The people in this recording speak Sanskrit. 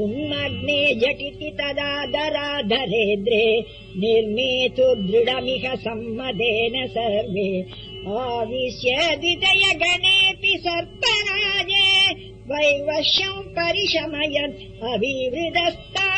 उन्मग्ने झटिति तदा दराधरेद्रे निर्मेतु दृढमिह सम्मदेन सर्वे। आविश्य विदयगणेऽपि सर्पराजे। वैवश्यम् परिशमयन् अभिवृदस्ता